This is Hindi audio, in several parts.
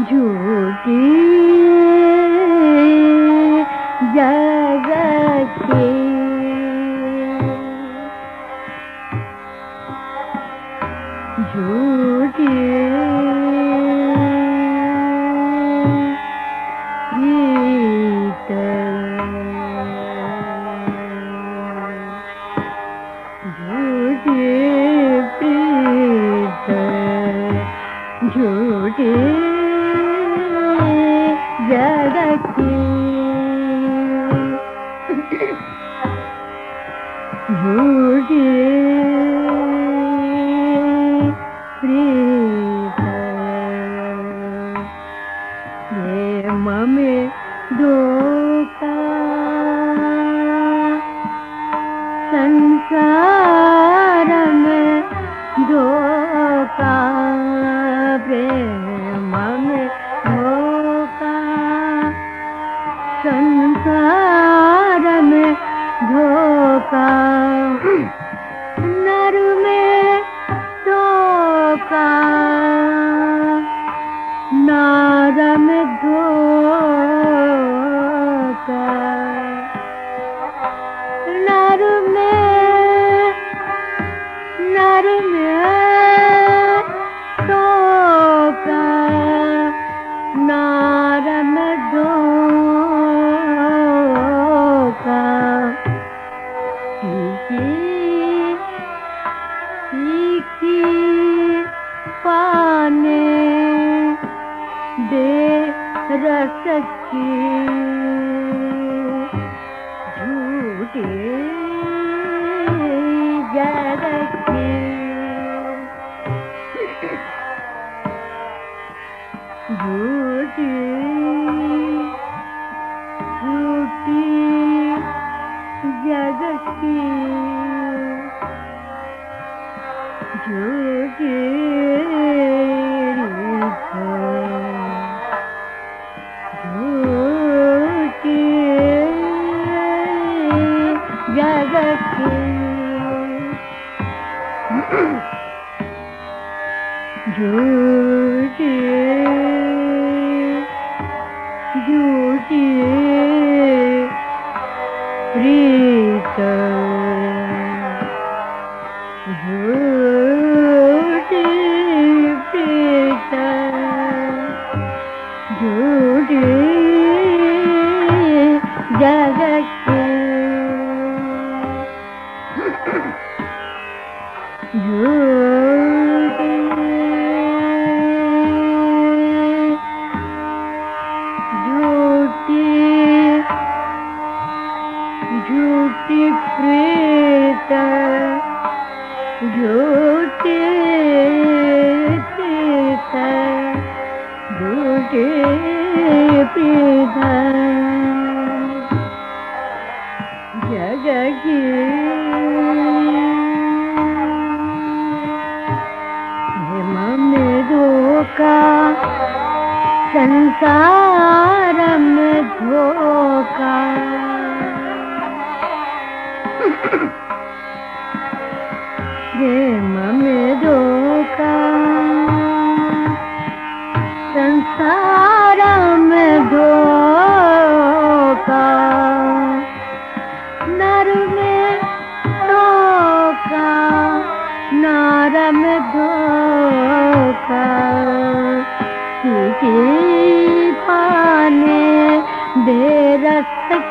झूठी जगत Hmm. Amen. दे रस की झूठी जगत you. संसारम धोखा।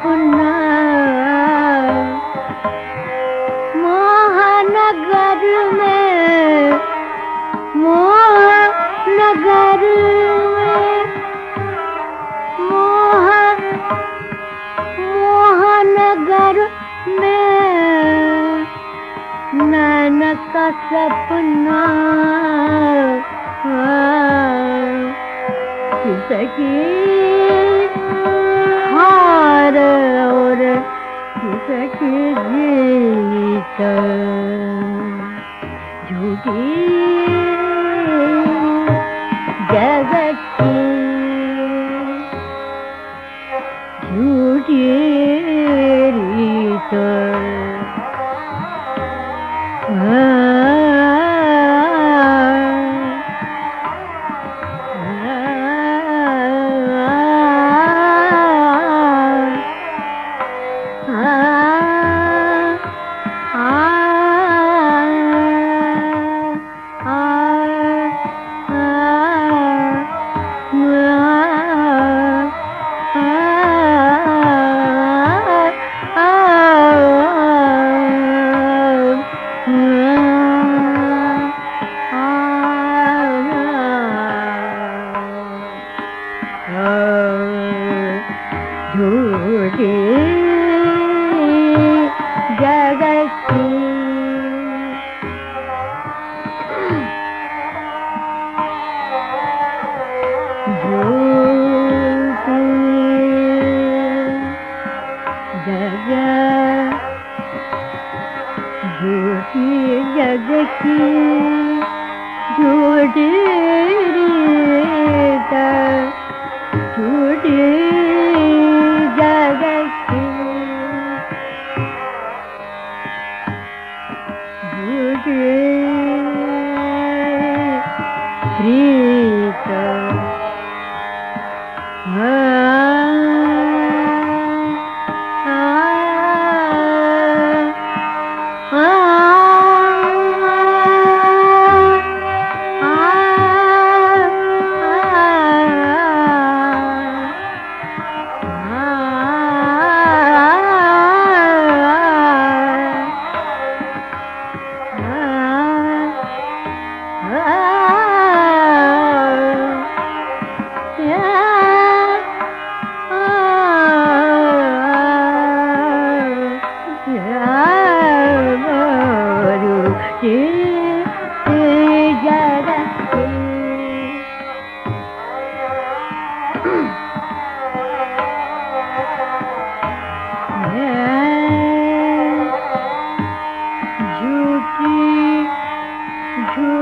अपना। में मोहनगर में में नैन का सपना हाँ। सकी Good.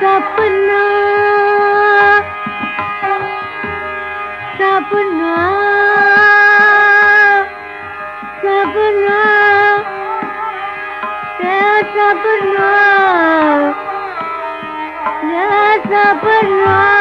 सपना सपना सपना सपना सपना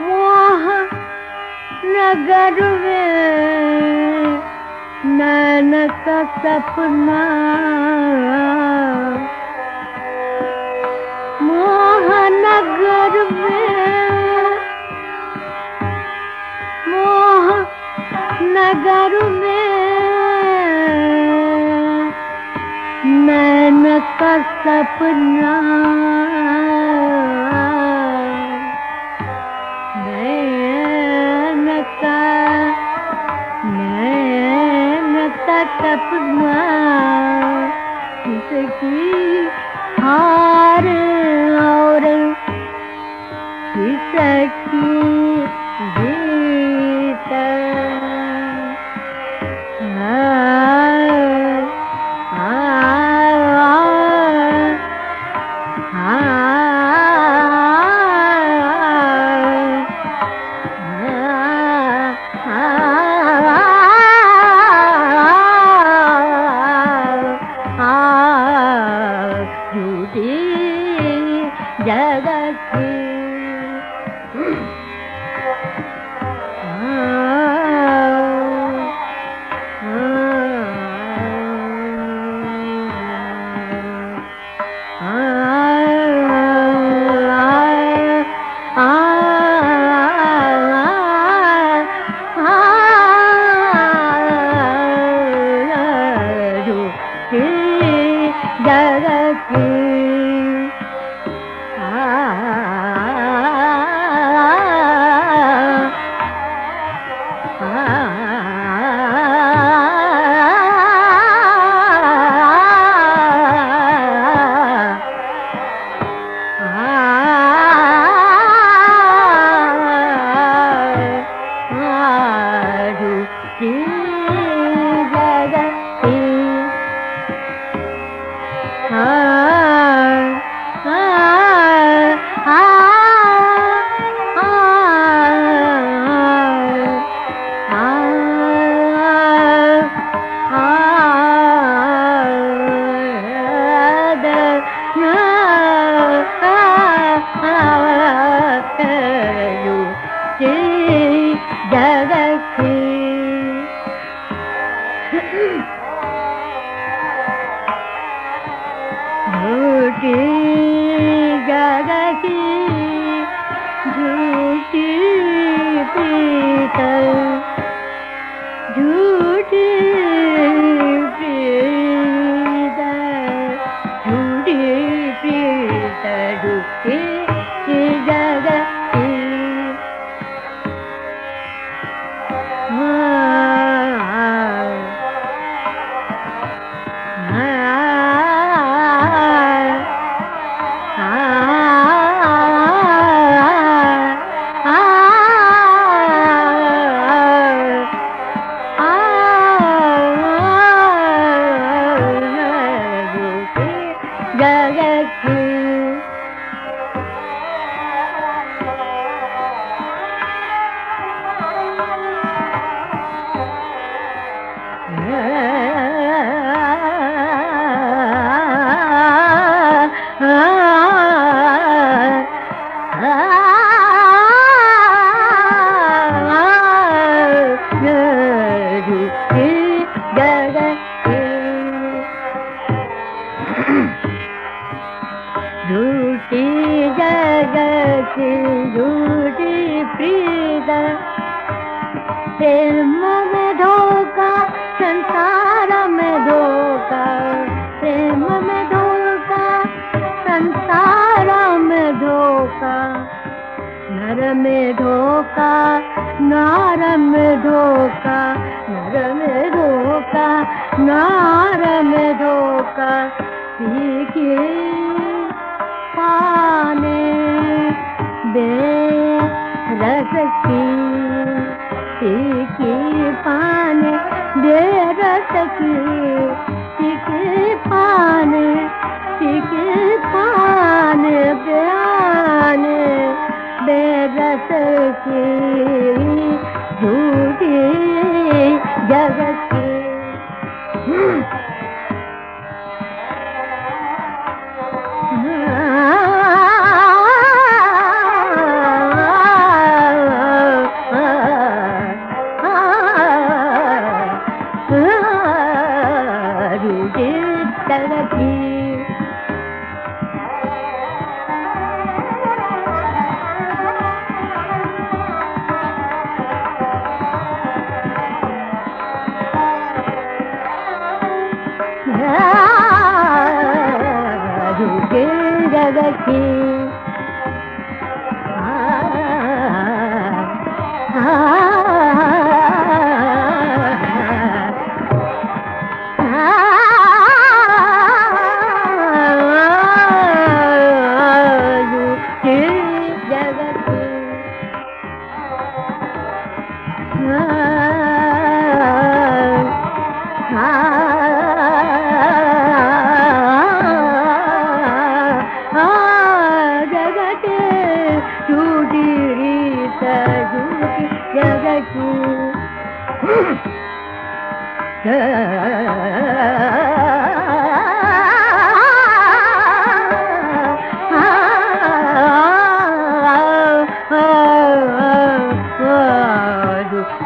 वहाँ नगर में नैन का सपना। मोहनगर में मोह नगर में नैन का सपना नैन का नैन का सपना किसकी झूठी पीतल झूठी जगत, झूठी प्रीत प्रेम में धोखा, संसार में धोखा। प्रेम में धोखा, संसार में धोखा। नर में धोखा, नार में धोखा। नर में धोखा, नार में धोखा। सीखे दे रस की पान दे रस की। தலகி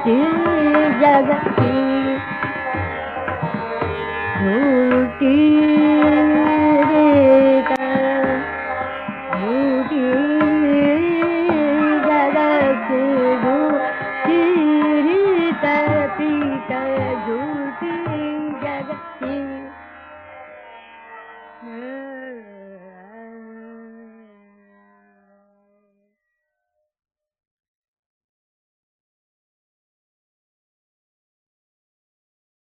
जगती झूठी